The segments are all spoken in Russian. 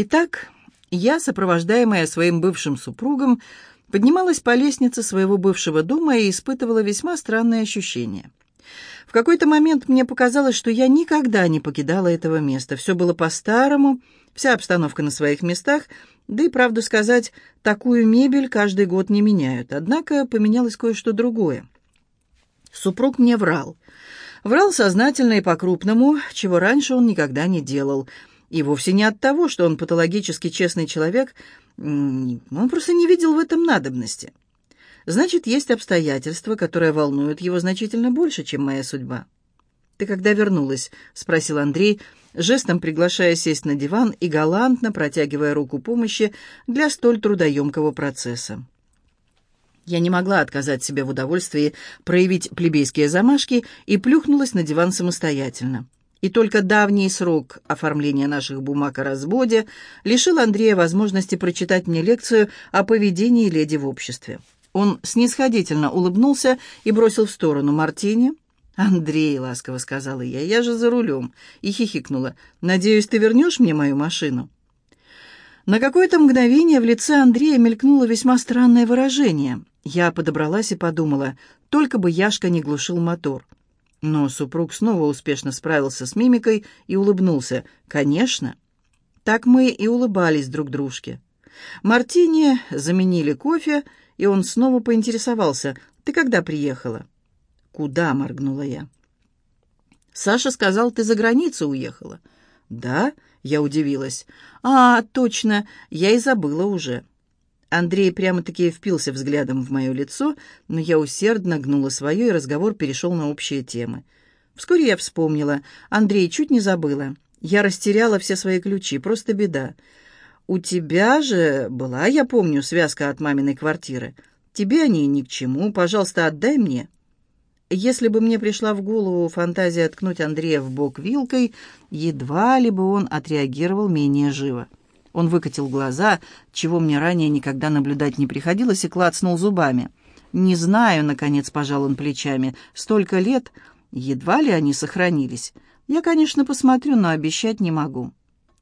Итак, я, сопровождаемая своим бывшим супругом, поднималась по лестнице своего бывшего дома и испытывала весьма странные ощущения. В какой-то момент мне показалось, что я никогда не покидала этого места. Все было по-старому, вся обстановка на своих местах, да и, правду сказать, такую мебель каждый год не меняют. Однако поменялось кое-что другое. Супруг мне врал. Врал сознательно и по-крупному, чего раньше он никогда не делал. И вовсе не от того, что он патологически честный человек, он просто не видел в этом надобности. Значит, есть обстоятельства, которые волнуют его значительно больше, чем моя судьба. «Ты когда вернулась?» — спросил Андрей, жестом приглашая сесть на диван и галантно протягивая руку помощи для столь трудоемкого процесса. Я не могла отказать себе в удовольствии проявить плебейские замашки и плюхнулась на диван самостоятельно. И только давний срок оформления наших бумаг о разводе лишил Андрея возможности прочитать мне лекцию о поведении леди в обществе. Он снисходительно улыбнулся и бросил в сторону Мартини. «Андрей», — ласково сказала я, — «я же за рулем», и хихикнула. «Надеюсь, ты вернешь мне мою машину?» На какое-то мгновение в лице Андрея мелькнуло весьма странное выражение. Я подобралась и подумала, только бы Яшка не глушил мотор. Но супруг снова успешно справился с мимикой и улыбнулся. «Конечно». Так мы и улыбались друг дружке. Мартини заменили кофе, и он снова поинтересовался. «Ты когда приехала?» «Куда?» — моргнула я. «Саша сказал, ты за границу уехала». «Да?» — я удивилась. «А, точно, я и забыла уже». Андрей прямо-таки впился взглядом в мое лицо, но я усердно гнула свое, и разговор перешел на общие темы. Вскоре я вспомнила. Андрей, чуть не забыла. Я растеряла все свои ключи, просто беда. У тебя же была, я помню, связка от маминой квартиры. Тебе они ни к чему, пожалуйста, отдай мне. Если бы мне пришла в голову фантазия ткнуть Андрея в бок вилкой, едва ли бы он отреагировал менее живо. Он выкатил глаза, чего мне ранее никогда наблюдать не приходилось, и клацнул зубами. «Не знаю», — наконец пожал он плечами, — «столько лет, едва ли они сохранились. Я, конечно, посмотрю, но обещать не могу».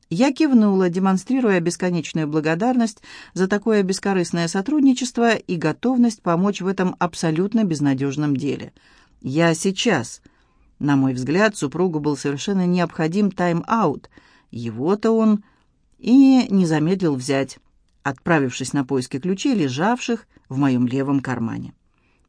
Я кивнула, демонстрируя бесконечную благодарность за такое бескорыстное сотрудничество и готовность помочь в этом абсолютно безнадежном деле. «Я сейчас». На мой взгляд, супругу был совершенно необходим тайм-аут. Его-то он и не замедлил взять, отправившись на поиски ключей, лежавших в моем левом кармане.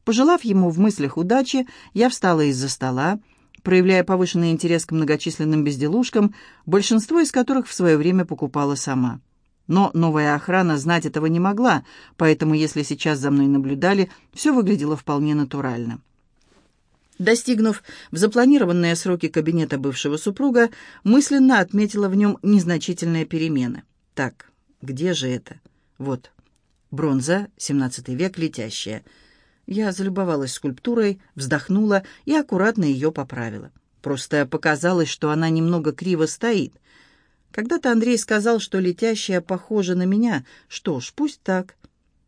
Пожелав ему в мыслях удачи, я встала из-за стола, проявляя повышенный интерес к многочисленным безделушкам, большинство из которых в свое время покупала сама. Но новая охрана знать этого не могла, поэтому, если сейчас за мной наблюдали, все выглядело вполне натурально. Достигнув в запланированные сроки кабинета бывшего супруга, мысленно отметила в нем незначительные перемены. Так, где же это? Вот, бронза, 17 век, летящая. Я залюбовалась скульптурой, вздохнула и аккуратно ее поправила. Просто показалось, что она немного криво стоит. Когда-то Андрей сказал, что летящая похожа на меня. Что ж, пусть так.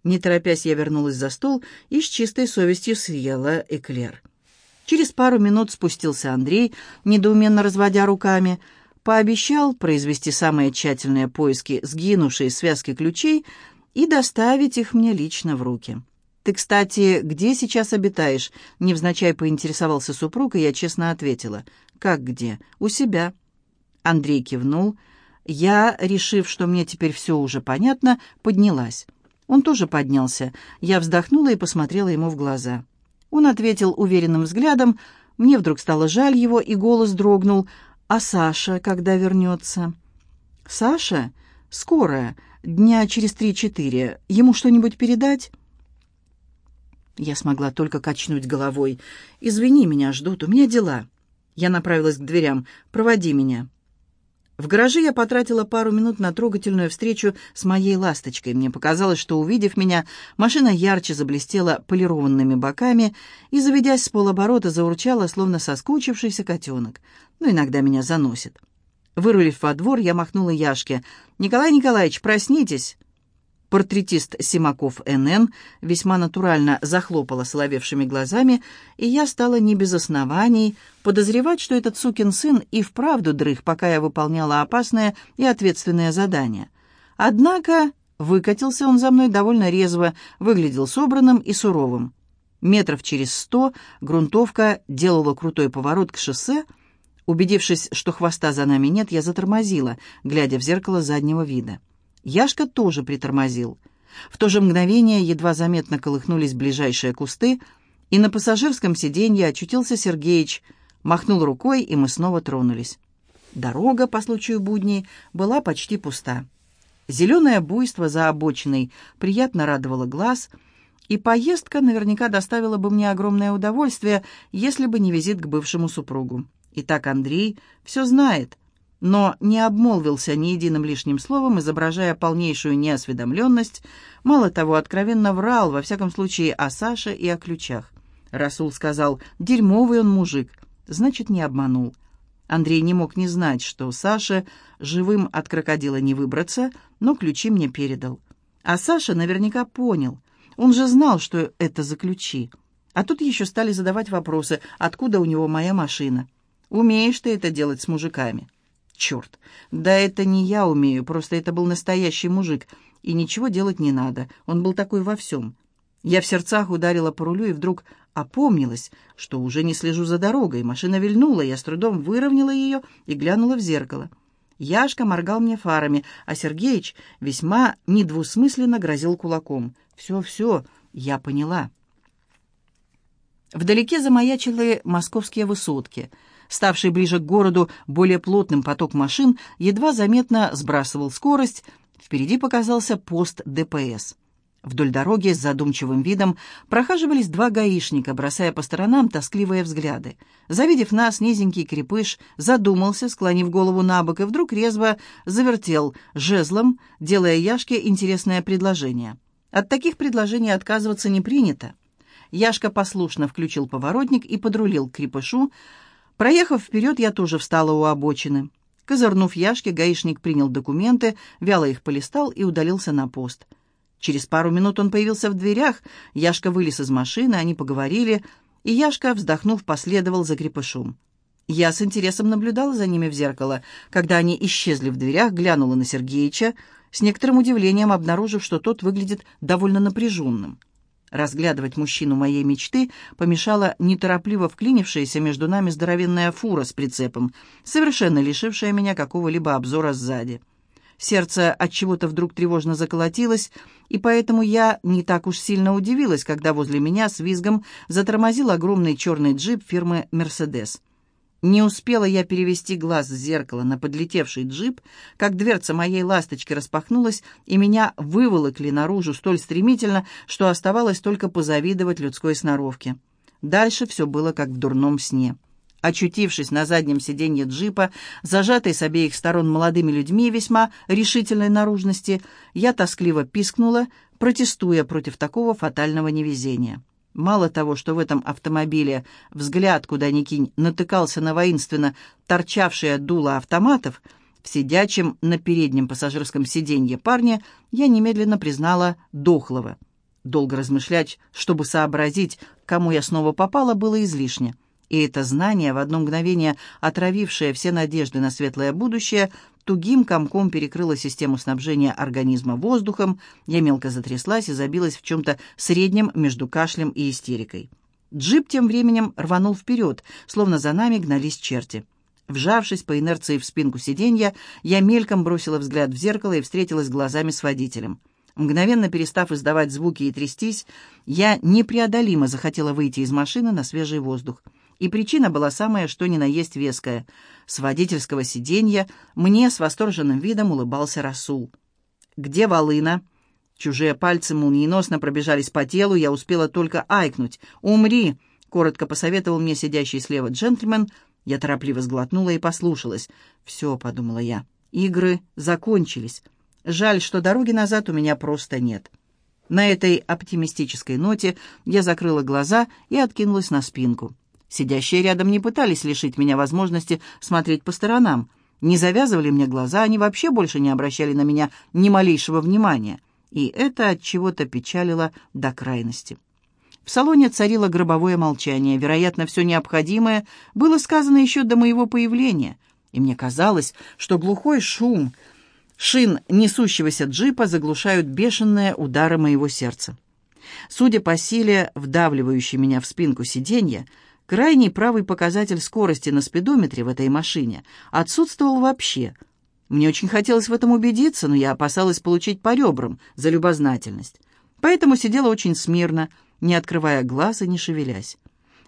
Не торопясь, я вернулась за стол и с чистой совестью съела эклер. Через пару минут спустился Андрей, недоуменно разводя руками, пообещал произвести самые тщательные поиски сгинувшей связки ключей и доставить их мне лично в руки. «Ты, кстати, где сейчас обитаешь?» — невзначай поинтересовался супруг, и я честно ответила. «Как где? У себя». Андрей кивнул. Я, решив, что мне теперь все уже понятно, поднялась. Он тоже поднялся. Я вздохнула и посмотрела ему в глаза. Он ответил уверенным взглядом. Мне вдруг стало жаль его, и голос дрогнул. «А Саша когда вернется?» «Саша? Скоро, дня через три-четыре. Ему что-нибудь передать?» Я смогла только качнуть головой. «Извини, меня ждут, у меня дела». Я направилась к дверям. «Проводи меня». В гараже я потратила пару минут на трогательную встречу с моей ласточкой. Мне показалось, что, увидев меня, машина ярче заблестела полированными боками и, заведясь с полоборота, заурчала, словно соскучившийся котенок. Но иногда меня заносит. Вырулив во двор, я махнула Яшке. «Николай Николаевич, проснитесь!» Портретист Симаков НН весьма натурально захлопала соловевшими глазами, и я стала не без оснований подозревать, что этот сукин сын и вправду дрых, пока я выполняла опасное и ответственное задание. Однако выкатился он за мной довольно резво, выглядел собранным и суровым. Метров через сто грунтовка делала крутой поворот к шоссе. Убедившись, что хвоста за нами нет, я затормозила, глядя в зеркало заднего вида. Яшка тоже притормозил. В то же мгновение едва заметно колыхнулись ближайшие кусты, и на пассажирском сиденье очутился Сергеич, махнул рукой, и мы снова тронулись. Дорога, по случаю будней, была почти пуста. Зеленое буйство за обочиной приятно радовало глаз, и поездка наверняка доставила бы мне огромное удовольствие, если бы не визит к бывшему супругу. Итак, Андрей все знает, но не обмолвился ни единым лишним словом, изображая полнейшую неосведомленность, мало того, откровенно врал, во всяком случае, о Саше и о ключах. Расул сказал, дерьмовый он мужик, значит, не обманул. Андрей не мог не знать, что Саше живым от крокодила не выбраться, но ключи мне передал. А Саша наверняка понял. Он же знал, что это за ключи. А тут еще стали задавать вопросы, откуда у него моя машина. Умеешь ты это делать с мужиками?» Черт! Да это не я умею, просто это был настоящий мужик, и ничего делать не надо, он был такой во всем. Я в сердцах ударила по рулю и вдруг опомнилась, что уже не слежу за дорогой. Машина вильнула, я с трудом выровняла ее и глянула в зеркало. Яшка моргал мне фарами, а Сергеич весьма недвусмысленно грозил кулаком. «Все, все, я поняла». Вдалеке замаячили московские высотки — ставший ближе к городу более плотным поток машин, едва заметно сбрасывал скорость. Впереди показался пост ДПС. Вдоль дороги с задумчивым видом прохаживались два гаишника, бросая по сторонам тоскливые взгляды. Завидев нас, низенький крепыш задумался, склонив голову на бок, и вдруг резво завертел жезлом, делая Яшке интересное предложение. От таких предложений отказываться не принято. Яшка послушно включил поворотник и подрулил к крепышу, Проехав вперед, я тоже встала у обочины. Козырнув Яшке, гаишник принял документы, вяло их полистал и удалился на пост. Через пару минут он появился в дверях, Яшка вылез из машины, они поговорили, и Яшка, вздохнув, последовал за крепышом. Я с интересом наблюдала за ними в зеркало. Когда они исчезли в дверях, глянула на Сергеича, с некоторым удивлением обнаружив, что тот выглядит довольно напряженным. Разглядывать мужчину моей мечты помешала неторопливо вклинившаяся между нами здоровенная фура с прицепом, совершенно лишившая меня какого-либо обзора сзади. Сердце от чего-то вдруг тревожно заколотилось, и поэтому я не так уж сильно удивилась, когда возле меня с визгом затормозил огромный черный джип фирмы «Мерседес». Не успела я перевести глаз с зеркала на подлетевший джип, как дверца моей ласточки распахнулась, и меня выволокли наружу столь стремительно, что оставалось только позавидовать людской сноровке. Дальше все было как в дурном сне. Очутившись на заднем сиденье джипа, зажатой с обеих сторон молодыми людьми весьма решительной наружности, я тоскливо пискнула, протестуя против такого фатального невезения. Мало того, что в этом автомобиле взгляд, куда ни кинь, натыкался на воинственно торчавшие дуло автоматов, в сидячем на переднем пассажирском сиденье парня я немедленно признала дохлого. Долго размышлять, чтобы сообразить, кому я снова попала, было излишне. И это знание, в одно мгновение отравившее все надежды на светлое будущее, тугим комком перекрыло систему снабжения организма воздухом, я мелко затряслась и забилась в чем-то среднем между кашлем и истерикой. Джип тем временем рванул вперед, словно за нами гнались черти. Вжавшись по инерции в спинку сиденья, я мельком бросила взгляд в зеркало и встретилась глазами с водителем. Мгновенно перестав издавать звуки и трястись, я непреодолимо захотела выйти из машины на свежий воздух. И причина была самая что ни на есть веская. С водительского сиденья мне с восторженным видом улыбался Расул. «Где волына?» Чужие пальцы молниеносно пробежались по телу, я успела только айкнуть. «Умри!» — коротко посоветовал мне сидящий слева джентльмен. Я торопливо сглотнула и послушалась. «Все», — подумала я, — «игры закончились. Жаль, что дороги назад у меня просто нет». На этой оптимистической ноте я закрыла глаза и откинулась на спинку. Сидящие рядом не пытались лишить меня возможности смотреть по сторонам. Не завязывали мне глаза, они вообще больше не обращали на меня ни малейшего внимания. и это от чего-то печалило до крайности. В салоне царило гробовое молчание. Вероятно, все необходимое было сказано еще до моего появления, и мне казалось, что глухой шум шин несущегося джипа заглушают бешеные удары моего сердца. Судя по силе, вдавливающей меня в спинку сиденья, крайний правый показатель скорости на спидометре в этой машине отсутствовал вообще. Мне очень хотелось в этом убедиться, но я опасалась получить по ребрам за любознательность. Поэтому сидела очень смирно, не открывая глаз и не шевелясь.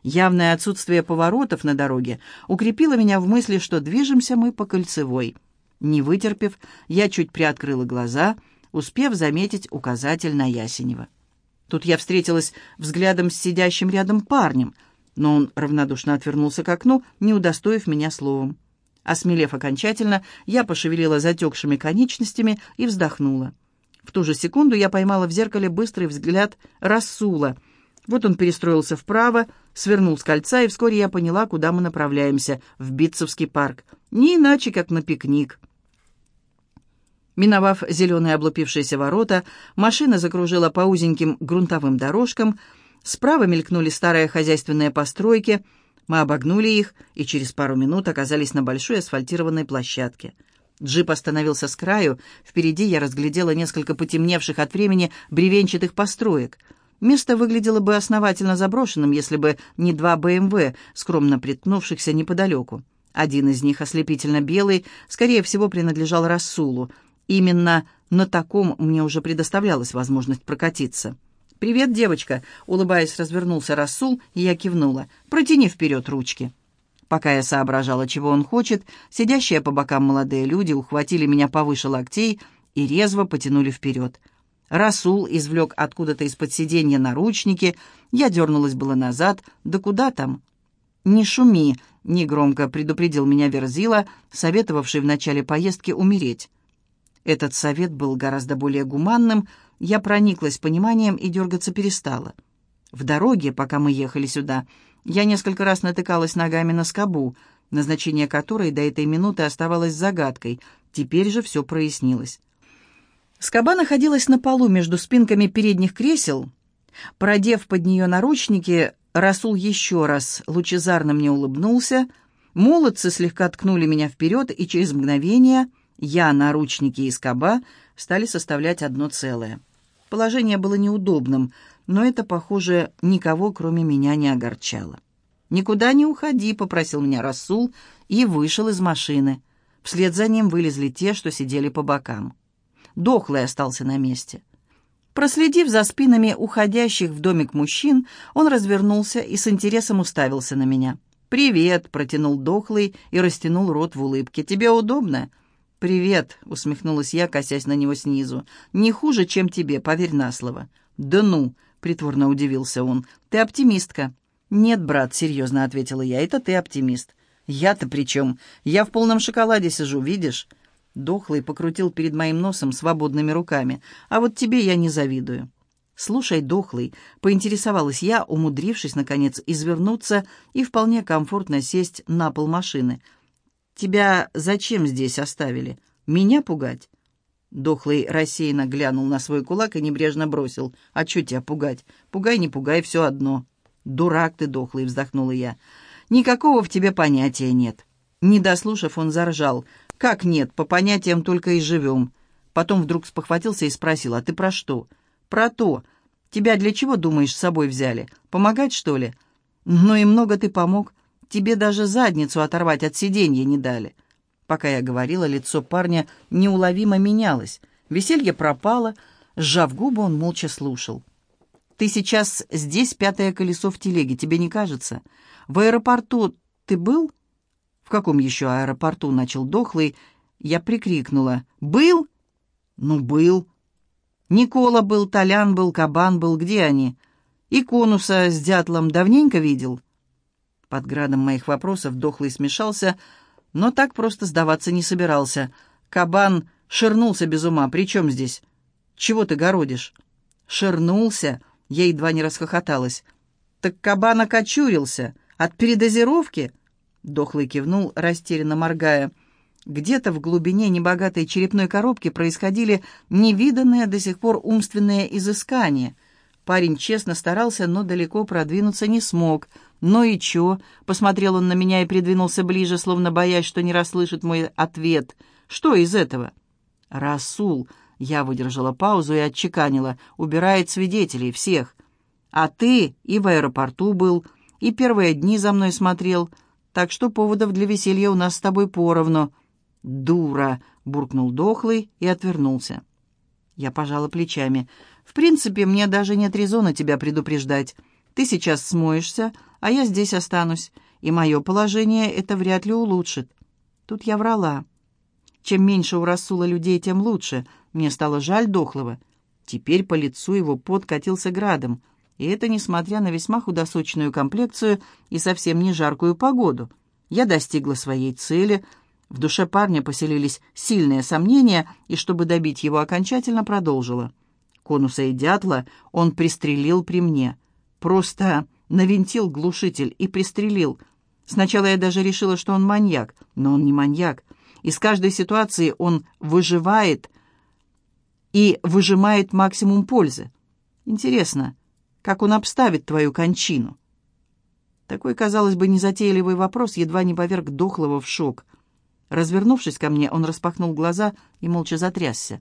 Явное отсутствие поворотов на дороге укрепило меня в мысли, что движемся мы по кольцевой. Не вытерпев, я чуть приоткрыла глаза, успев заметить указатель на Ясенева. Тут я встретилась взглядом с сидящим рядом парнем, но он равнодушно отвернулся к окну, не удостоив меня словом. Осмелев окончательно, я пошевелила затекшими конечностями и вздохнула. В ту же секунду я поймала в зеркале быстрый взгляд Расула. Вот он перестроился вправо, свернул с кольца, и вскоре я поняла, куда мы направляемся, в Битцевский парк. Не иначе, как на пикник. Миновав зеленые облупившиеся ворота, машина закружила по узеньким грунтовым дорожкам, справа мелькнули старые хозяйственные постройки, мы обогнули их и через пару минут оказались на большой асфальтированной площадке. Джип остановился с краю, впереди я разглядела несколько потемневших от времени бревенчатых построек. Место выглядело бы основательно заброшенным, если бы не два БМВ, скромно приткнувшихся неподалеку. Один из них, ослепительно белый, скорее всего, принадлежал Рассулу — Именно на таком мне уже предоставлялась возможность прокатиться. «Привет, девочка!» — улыбаясь, развернулся Расул, и я кивнула. «Протяни вперед ручки». Пока я соображала, чего он хочет, сидящие по бокам молодые люди ухватили меня повыше локтей и резво потянули вперед. Расул извлек откуда-то из-под сиденья наручники, я дернулась было назад, да куда там? «Не шуми!» — негромко предупредил меня Верзила, советовавший в начале поездки умереть. Этот совет был гораздо более гуманным, я прониклась пониманием и дергаться перестала. В дороге, пока мы ехали сюда, я несколько раз натыкалась ногами на скобу, назначение которой до этой минуты оставалось загадкой, теперь же все прояснилось. Скоба находилась на полу между спинками передних кресел. Продев под нее наручники, Расул еще раз лучезарно мне улыбнулся, молодцы слегка ткнули меня вперед, и через мгновение — я, наручники и скоба стали составлять одно целое. Положение было неудобным, но это, похоже, никого, кроме меня, не огорчало. «Никуда не уходи», — попросил меня Расул и вышел из машины. Вслед за ним вылезли те, что сидели по бокам. Дохлый остался на месте. Проследив за спинами уходящих в домик мужчин, он развернулся и с интересом уставился на меня. «Привет», — протянул Дохлый и растянул рот в улыбке. «Тебе удобно?» «Привет», — усмехнулась я, косясь на него снизу. «Не хуже, чем тебе, поверь на слово». «Да ну», — притворно удивился он, — «ты оптимистка». «Нет, брат», — серьезно ответила я, — «это ты оптимист». «Я-то при чем? Я в полном шоколаде сижу, видишь?» Дохлый покрутил перед моим носом свободными руками. «А вот тебе я не завидую». «Слушай, дохлый», — поинтересовалась я, умудрившись, наконец, извернуться и вполне комфортно сесть на пол машины — Тебя зачем здесь оставили? Меня пугать?» Дохлый рассеянно глянул на свой кулак и небрежно бросил. «А что тебя пугать? Пугай, не пугай, все одно». «Дурак ты, дохлый!» — вздохнула я. «Никакого в тебе понятия нет». Не дослушав, он заржал. «Как нет? По понятиям только и живем». Потом вдруг спохватился и спросил, «А ты про что?» «Про то. Тебя для чего, думаешь, с собой взяли? Помогать, что ли?» «Ну и много ты помог. Тебе даже задницу оторвать от сиденья не дали». Пока я говорила, лицо парня неуловимо менялось. Веселье пропало. Сжав губы, он молча слушал. «Ты сейчас здесь пятое колесо в телеге, тебе не кажется? В аэропорту ты был?» «В каком еще аэропорту?» — начал дохлый. Я прикрикнула. «Был?» «Ну, был». «Никола был, Толян был, Кабан был. Где они?» «И конуса с дятлом давненько видел?» Под градом моих вопросов дохлый смешался, но так просто сдаваться не собирался. Кабан ширнулся без ума. «При чем здесь? Чего ты городишь?» «Ширнулся?» Я едва не расхохоталась. «Так кабан окочурился. От передозировки?» Дохлый кивнул, растерянно моргая. Где-то в глубине небогатой черепной коробки происходили невиданные до сих пор умственные изыскания. Парень честно старался, но далеко продвинуться не смог. «Ну и чё?» — посмотрел он на меня и придвинулся ближе, словно боясь, что не расслышит мой ответ. «Что из этого?» «Расул!» — я выдержала паузу и отчеканила. «Убирает свидетелей, всех. А ты и в аэропорту был, и первые дни за мной смотрел, так что поводов для веселья у нас с тобой поровну». «Дура!» — буркнул дохлый и отвернулся. Я пожала плечами. «В принципе, мне даже нет резона тебя предупреждать. Ты сейчас смоешься, а я здесь останусь, и мое положение это вряд ли улучшит». Тут я врала. Чем меньше у Расула людей, тем лучше. Мне стало жаль дохлого. Теперь по лицу его пот катился градом. И это несмотря на весьма худосочную комплекцию и совсем не жаркую погоду. Я достигла своей цели — в душе парня поселились сильные сомнения, и чтобы добить его окончательно, продолжила. Конуса и дятла он пристрелил при мне. Просто навинтил глушитель и пристрелил. Сначала я даже решила, что он маньяк, но он не маньяк. Из каждой ситуации он выживает и выжимает максимум пользы. Интересно, как он обставит твою кончину? Такой, казалось бы, незатейливый вопрос едва не поверг Дохлого в шок — Развернувшись ко мне, он распахнул глаза и молча затрясся.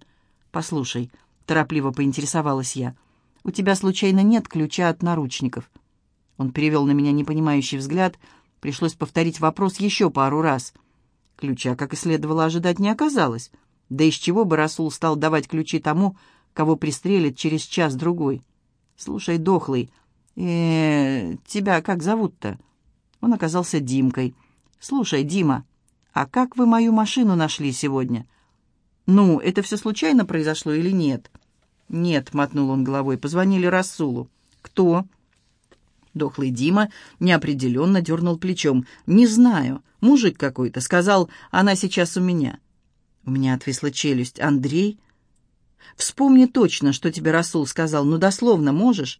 «Послушай», — торопливо поинтересовалась я, — «у тебя случайно нет ключа от наручников?» Он перевел на меня непонимающий взгляд. Пришлось повторить вопрос еще пару раз. Ключа, как и следовало ожидать, не оказалось. Да из чего бы Расул стал давать ключи тому, кого пристрелит через час-другой? «Слушай, дохлый, э, -э тебя как зовут-то?» Он оказался Димкой. «Слушай, Дима, «А как вы мою машину нашли сегодня?» «Ну, это все случайно произошло или нет?» «Нет», — мотнул он головой, — «позвонили Расулу». «Кто?» Дохлый Дима неопределенно дернул плечом. «Не знаю. Мужик какой-то. Сказал, она сейчас у меня». У меня отвисла челюсть. «Андрей?» «Вспомни точно, что тебе Расул сказал. Ну, дословно можешь?»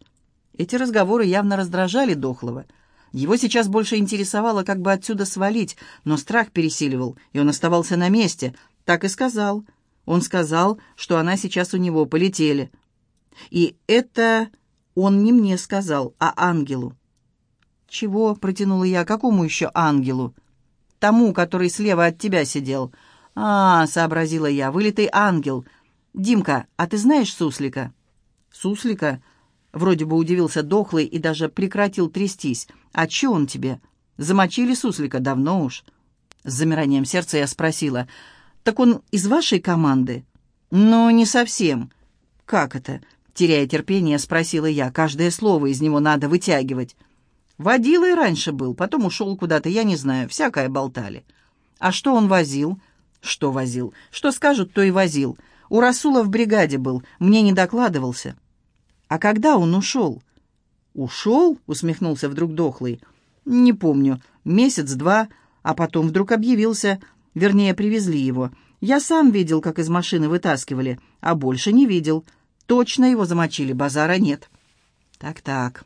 Эти разговоры явно раздражали Дохлого. Его сейчас больше интересовало, как бы отсюда свалить, но страх пересиливал, и он оставался на месте. Так и сказал. Он сказал, что она сейчас у него, полетели. И это он не мне сказал, а ангелу. «Чего?» — протянула я. «Какому еще ангелу?» «Тому, который слева от тебя сидел». «А, — сообразила я, — вылитый ангел. Димка, а ты знаешь Суслика?» «Суслика?» Вроде бы удивился дохлый и даже прекратил трястись. «А че он тебе? Замочили суслика давно уж». С замиранием сердца я спросила. «Так он из вашей команды?» «Ну, не совсем». «Как это?» Теряя терпение, спросила я. «Каждое слово из него надо вытягивать». «Водилой раньше был, потом ушел куда-то, я не знаю, всякое болтали». «А что он возил?» «Что возил? Что скажут, то и возил. У Расула в бригаде был, мне не докладывался». «А когда он ушел?» «Ушел?» — усмехнулся вдруг дохлый. «Не помню. Месяц-два, а потом вдруг объявился. Вернее, привезли его. Я сам видел, как из машины вытаскивали, а больше не видел. Точно его замочили, базара нет». «Так-так».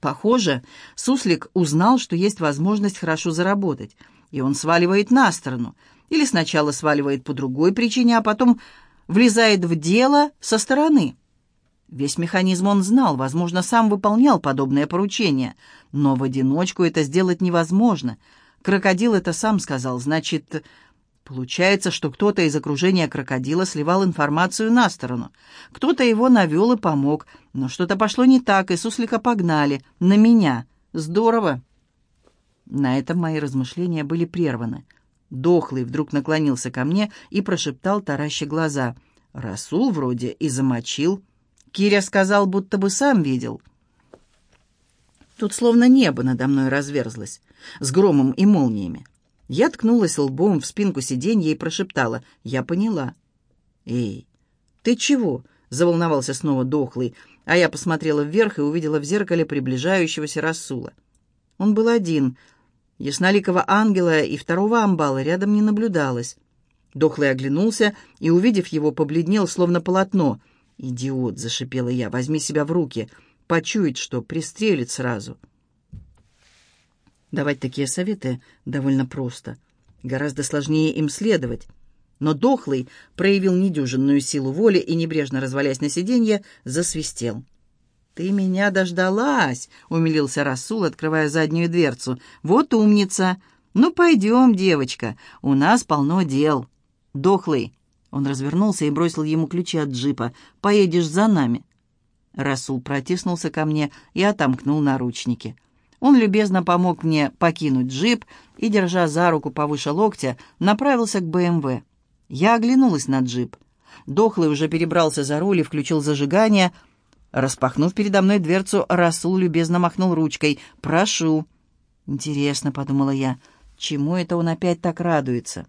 Похоже, Суслик узнал, что есть возможность хорошо заработать, и он сваливает на сторону. Или сначала сваливает по другой причине, а потом влезает в дело со стороны. Весь механизм он знал, возможно, сам выполнял подобное поручение, но в одиночку это сделать невозможно. Крокодил это сам сказал, значит, получается, что кто-то из окружения крокодила сливал информацию на сторону. Кто-то его навел и помог, но что-то пошло не так, и суслика погнали. На меня. Здорово. На этом мои размышления были прерваны. Дохлый вдруг наклонился ко мне и прошептал, тараща глаза. «Расул вроде и замочил». Киря сказал, будто бы сам видел. Тут словно небо надо мной разверзлось, с громом и молниями. Я ткнулась лбом в спинку сиденья и прошептала. «Я поняла». «Эй, ты чего?» — заволновался снова дохлый, а я посмотрела вверх и увидела в зеркале приближающегося Расула. Он был один. Ясноликого ангела и второго амбала рядом не наблюдалось. Дохлый оглянулся и, увидев его, побледнел, словно полотно — «Идиот!» — зашипела я. «Возьми себя в руки. Почует, что пристрелит сразу». Давать такие советы довольно просто. Гораздо сложнее им следовать. Но дохлый проявил недюжинную силу воли и, небрежно развалясь на сиденье, засвистел. «Ты меня дождалась!» — умилился Расул, открывая заднюю дверцу. «Вот умница! Ну, пойдем, девочка, у нас полно дел. Дохлый!» Он развернулся и бросил ему ключи от джипа. «Поедешь за нами!» Расул протиснулся ко мне и отомкнул наручники. Он любезно помог мне покинуть джип и, держа за руку повыше локтя, направился к БМВ. Я оглянулась на джип. Дохлый уже перебрался за руль и включил зажигание. Распахнув передо мной дверцу, Расул любезно махнул ручкой. «Прошу». «Интересно», — подумала я, — «чему это он опять так радуется?»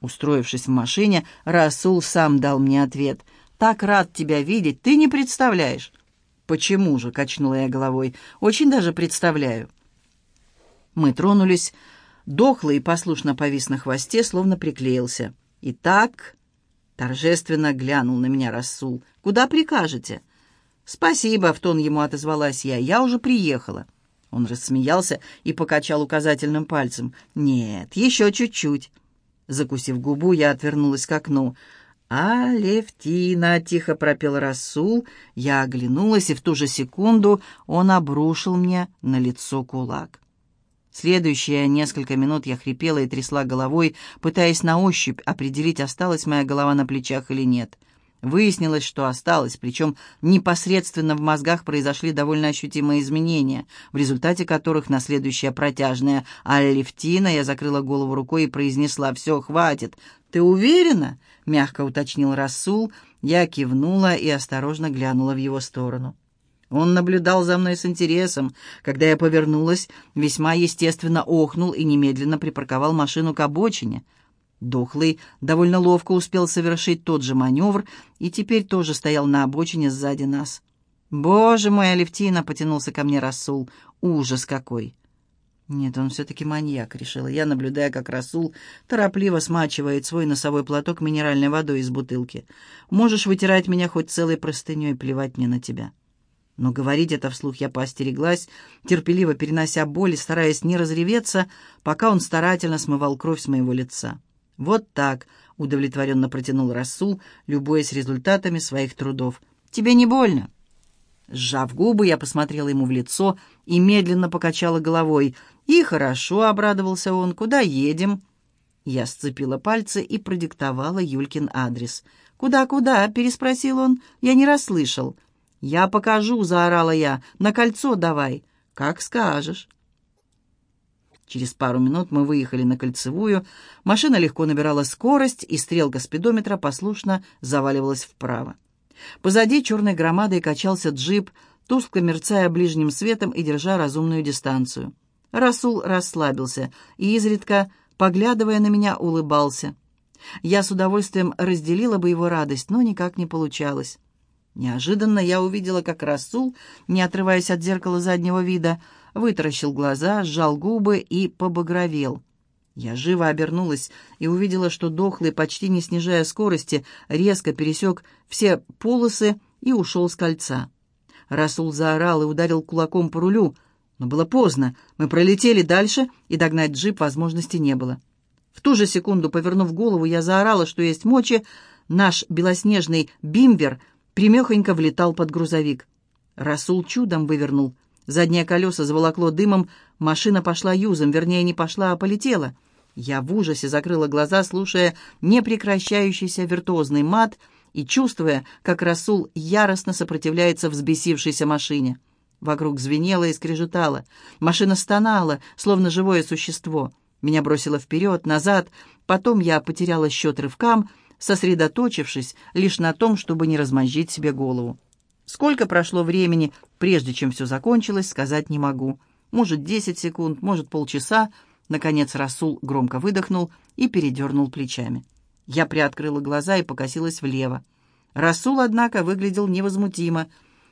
Устроившись в машине, Расул сам дал мне ответ. «Так рад тебя видеть, ты не представляешь». «Почему же?» — качнула я головой. «Очень даже представляю». Мы тронулись. Дохлый послушно повис на хвосте, словно приклеился. «Итак...» — торжественно глянул на меня Расул. «Куда прикажете?» «Спасибо», — в тон ему отозвалась я. «Я уже приехала». Он рассмеялся и покачал указательным пальцем. «Нет, еще чуть-чуть». Закусив губу, я отвернулась к окну. «А, Левтина!» — тихо пропел Расул. Я оглянулась, и в ту же секунду он обрушил мне на лицо кулак. Следующие несколько минут я хрипела и трясла головой, пытаясь на ощупь определить, осталась моя голова на плечах или нет. Выяснилось, что осталось, причем непосредственно в мозгах произошли довольно ощутимые изменения, в результате которых на следующее протяжное «Аллефтина» я закрыла голову рукой и произнесла «Все, хватит». «Ты уверена?» — мягко уточнил Расул. Я кивнула и осторожно глянула в его сторону. Он наблюдал за мной с интересом. Когда я повернулась, весьма естественно охнул и немедленно припарковал машину к обочине — Дохлый довольно ловко успел совершить тот же маневр и теперь тоже стоял на обочине сзади нас. «Боже мой, Алевтина!» — потянулся ко мне Расул. «Ужас какой!» «Нет, он все-таки маньяк», — решила я, наблюдая, как Расул торопливо смачивает свой носовой платок минеральной водой из бутылки. «Можешь вытирать меня хоть целой простыней, плевать мне на тебя». Но говорить это вслух я поостереглась, терпеливо перенося боль и стараясь не разреветься, пока он старательно смывал кровь с моего лица. «Вот так», — удовлетворенно протянул Расул, любуясь результатами своих трудов. «Тебе не больно?» Сжав губы, я посмотрела ему в лицо и медленно покачала головой. «И хорошо», — обрадовался он, — «куда едем?» Я сцепила пальцы и продиктовала Юлькин адрес. «Куда-куда?» — переспросил он. «Я не расслышал». «Я покажу», — заорала я. «На кольцо давай». «Как скажешь». Через пару минут мы выехали на кольцевую. Машина легко набирала скорость, и стрелка спидометра послушно заваливалась вправо. Позади черной громадой качался джип, тускло мерцая ближним светом и держа разумную дистанцию. Расул расслабился и, изредка, поглядывая на меня, улыбался. Я с удовольствием разделила бы его радость, но никак не получалось. Неожиданно я увидела, как Расул, не отрываясь от зеркала заднего вида, вытаращил глаза, сжал губы и побагровел. Я живо обернулась и увидела, что дохлый, почти не снижая скорости, резко пересек все полосы и ушел с кольца. Расул заорал и ударил кулаком по рулю, но было поздно. Мы пролетели дальше, и догнать джип возможности не было. В ту же секунду, повернув голову, я заорала, что есть мочи. Наш белоснежный бимвер примехонько влетал под грузовик. Расул чудом вывернул — Заднее колесо заволокло дымом, машина пошла юзом, вернее, не пошла, а полетела. Я в ужасе закрыла глаза, слушая непрекращающийся виртуозный мат и чувствуя, как Расул яростно сопротивляется взбесившейся машине. Вокруг звенело и скрежетало. Машина стонала, словно живое существо. Меня бросило вперед, назад. Потом я потеряла счет рывкам, сосредоточившись лишь на том, чтобы не размозжить себе голову. Сколько прошло времени, прежде чем все закончилось, сказать не могу. Может, десять секунд, может, полчаса. Наконец Расул громко выдохнул и передернул плечами. Я приоткрыла глаза и покосилась влево. Расул, однако, выглядел невозмутимо.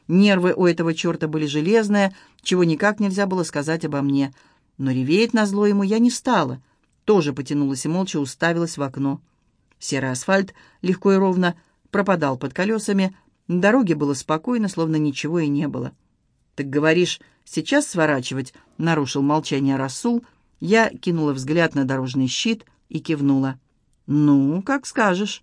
Нервы у этого черта были железные, чего никак нельзя было сказать обо мне. Но реветь назло ему я не стала. Тоже потянулась и молча уставилась в окно. Серый асфальт легко и ровно пропадал под колесами, на дороге было спокойно, словно ничего и не было. «Так говоришь, сейчас сворачивать?» — нарушил молчание Расул. Я кинула взгляд на дорожный щит и кивнула. «Ну, как скажешь».